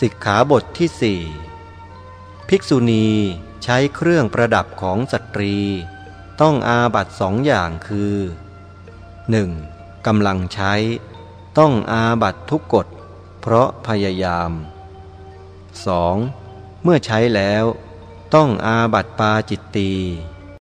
สิกขาบทที่สี่ภิกษุณีใช้เครื่องประดับของสตรี ต้องอาบัตสองอย่างคือ 1. กำลังใช้ ต้องอาบัตทุกกฎ เพราะพยายาม 2. เมื่อใช้แล้ว ต้องอาบัตปาจิตตี